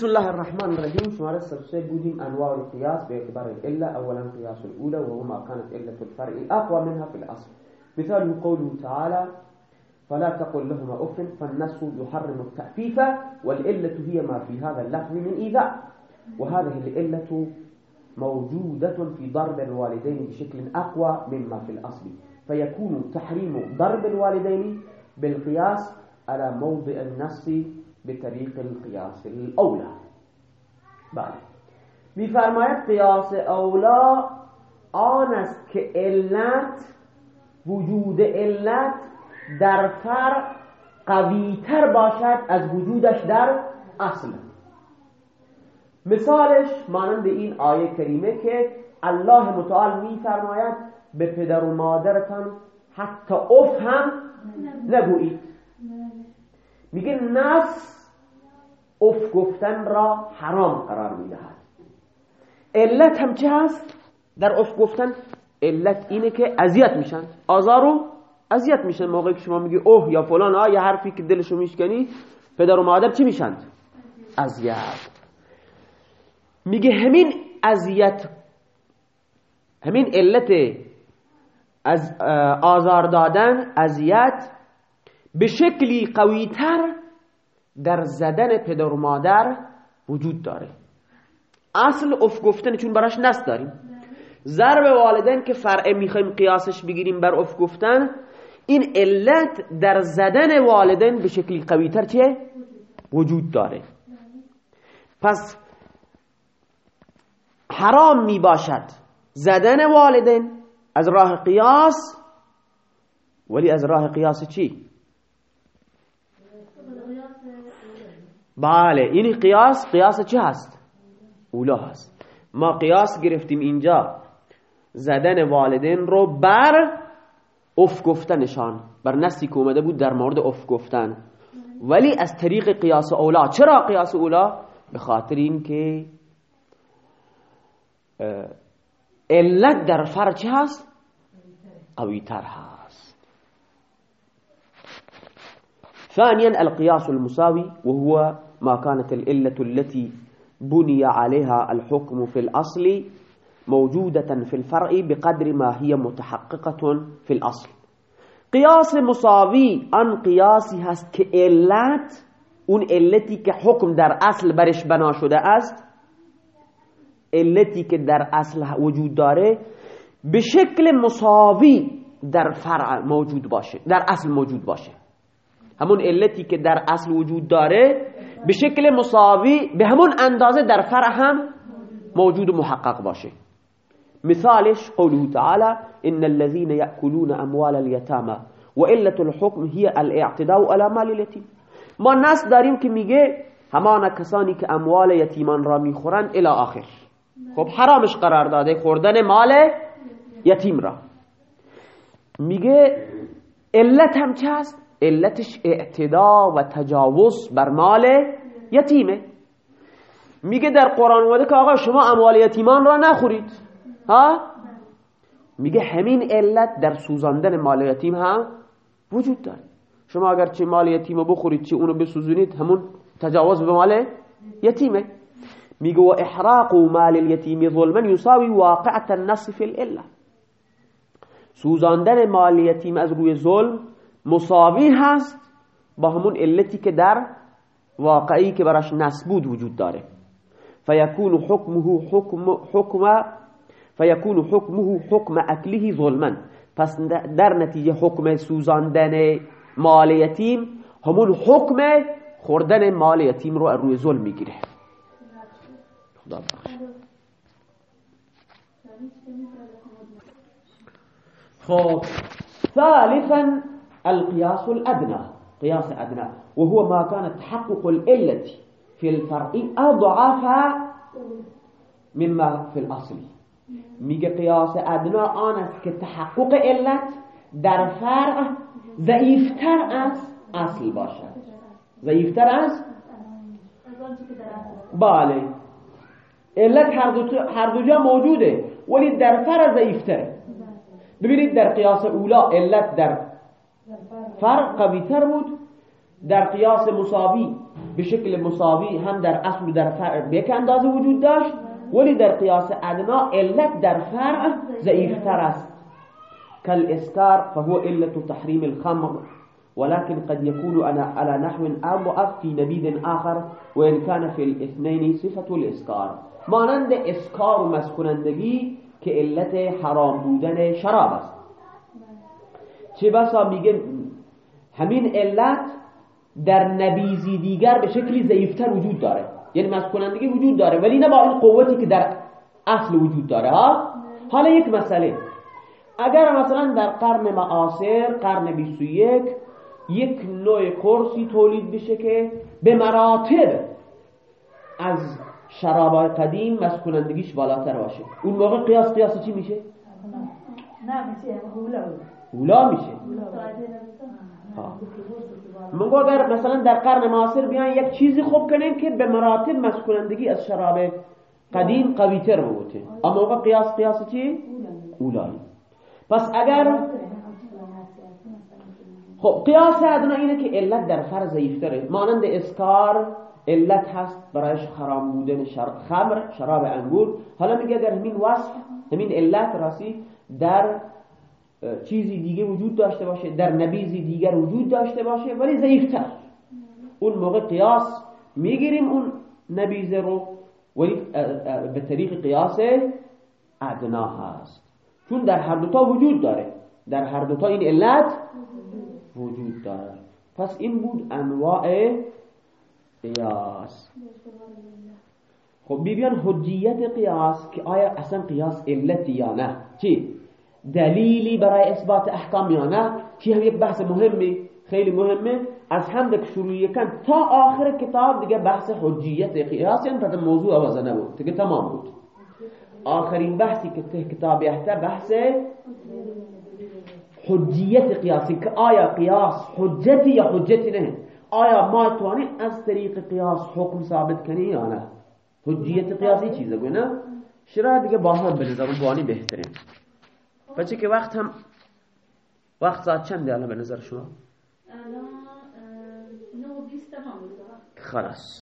بسم الله الرحمن الرحيم. شمارة سبسي بودیم أنواع القياس باعتبار الإلة أولا قياس الأولى وهو ما كانت إلة الفرع. أقوى منها في الأصل. مثال قوله تعالى فلا تقل لهما أف فالنص يحرم التأفيف والإلة هي ما في هذا اللفظ من إيذاء. وهذه الإلة موجودة في ضرب الوالدين بشكل أقوى مما في الأصل. فيكون تحريم ضرب الوالدين بالقياس على موضع النص بطریق القیاس الاولا بله. میفرماید قیاس اولا آن است که علت وجود علت در فرع قویتر باشد از وجودش در اصل. مثالش مانند این آیه کریمه که الله متعال میفرماید به پدر و مادرتان حتی اف هم نگویید. میگه نص اف گفتن را حرام قرار می‌دهد. علت هم چه هست؟ در اف گفتن علت اینه که اذیت میشن. آزارو اذیت میشن. موقعی که شما میگی اوه یا فلان ها یا حرفی که دلشو میشکنی پدر و مادر چی میشن؟ اذیت. میگه همین اذیت همین علت از آزار دادن اذیت به شکلی قویتر در زدن پدر و مادر وجود داره اصل اف گفتن چون براش نست داریم ضرب والدین که فرع می‌خوایم قیاسش بگیریم بر اف گفتن این علت در زدن والدین به شکلی قویتر چه؟ وجود داره پس حرام می باشد زدن والدین از راه قیاس ولی از راه قیاس چی؟ بله این قیاس قیاس چه هست؟ اولا هست. ما قیاس گرفتیم اینجا. زدن والدین رو بر اف گفتنشان. بر نسی که اومده بود در مورد اف گفتن. ولی از طریق قیاس اولا. چرا قیاس اولا؟ به خاطر این که علت در فرع چه هست؟ قویتر هست. ثانيا القياس المساوي وهو ما كانت الإلة التي بني عليها الحكم في الأصل موجودة في الفرع بقدر ما هي متحققة في الأصل. قياس مساوی آن قیاسی هست که علت اون علتی در أصل برش بنا شده است. علتی که در أصل وجود داره به شکل مساوی در فرع موجود باشه در أصل موجود باشه. همون علتی که در اصل وجود داره به شکل مساوی به همون اندازه در فرع هم موجود و محقق باشه. مثالش قوله تعالى ان الذين يأكلون اموال اليتامى وإلة الحكم هي الاعتداء على مال اليتيم. ما نص داریم که میگه همان کسانی که اموال یتیمان را می‌خورن الى آخر. خب حرامش قرار داده خوردن مال یتیم را. میگه علت هم چه علتش اعتدا و تجاوز بر مال یتیمه. میگه در قرآن اومده که آقا شما اموال یتیمان را نخورید. ها؟ میگه همین علت در سوزاندن مال یتیم هم وجود داره. شما اگر چه مال یتیم رو بخورید چه اونو بسوزونید همون تجاوز به مال یتیمه. میگه و احراق مال الیتیم ظلما یساوی واقعة النص فی العله سوزاندن مال یتیم از روی ظلم مساوی هست با همون علتی که در واقعی که براش نسبود وجود داره. فیکون حکمه حکم حکم فیکون حکمه حکم اکله ظلما پس در نتیجه حکم سوزاندن مال یتیم همون حکم خوردن مال یتیم رو روی ظلم می‌گیره. خدا بخش خب ثالثا القياس الأدنى قياس أدنى. وهو ما كان تحقق الإلة في الفرع أضعف مما في الأصل. میگه قیاس ادنا آن است که تحقق علت در فرع ضعیفتر از أصل باشد. ضعیفتر از؟ بله. علت هر دو جا موجوده ولی در فرع ضعیفتره. ببینید در قیاس اولا علت در فرق قوی تر بود در قیاس مساوی به شکل مساوی هم در اصل و در فرع به یک اندازه وجود داشت ولی در قیاس ادنا علت در فرع ضعیفتر است. کل اسکار فهو علت تحریم الخمر ولكن قد يكون على نحو أضعف في نبيذ آخر وإن كان في الاثنين صفة الإسكار مانند اسکار و مسکنندگی که علت حرام بودن شراب است. چه بسا میگه همین علت در نبیزی دیگر به شکلی ضعیفتر وجود داره. یعنی مسکنندگی وجود داره ولی نه با این قوتی که در اصل وجود داره ها؟ حالا یک مسئله. اگر مثلا در قرن معاصر قرن 21 یک نوع قرصی تولید بشه که به مراتب از شرابای قدیم مسکنندگیش بالاتر باشه. اون موقع قیاس قیاس چی میشه؟ نه میشه اولا میشه. مگه اگر مثلا در قرن معاصر بیان یک چیزی خوب کنیم که به مراتب مسکنندگی از شراب قدیم قوی تر بوده. اما موقع قیاس قیاس چی؟ اولایی. پس اگر خب قیاس ادنا اینه که علت در فر ضعیفتره. مانند اسکار علت هست برایش حرام بودن خمر شراب انگور. حالا میگه اگر همین وصف همین علت راسی در چیزی دیگه وجود داشته باشه در نبیزی دیگر وجود داشته باشه ولی ضعیفتر. اون موقع قیاس می‌گیریم اون نبیزه رو. ولی به طریق قیاس ادنا هست. چون در هر دوتا وجود داره. در هر دوتا این علت وجود داره. پس این بود انواع قیاس. خب بیبیان حجیت قیاس که آیا اصلا قیاس علتی یا نه؟ چی؟ دلیلی برای اثبات احکام یا نه چی هم یک بحث مهمی خیلی مهمه. از هم شروع کن تا آخر کتاب دیگه بحث حجیت قیاس یعنی پس موضوع آوازه نبود. دیگه تمام بود. آخرین بحثی که ته کتاب یحته بحث حجیت قیاسی که آیا قیاس حجتی یا حجتی نه؟ آیا ما توانی از طریق قیاس حکم ثابت کنی یا نه؟ حجیت قیاسی چیزه گوی نه؟ شرا دیگه با هم به نظر بهترین. بچه که وقت هم وقت ساعت چنده الان به نظر شما؟ الان 9 20 تمام خلاص.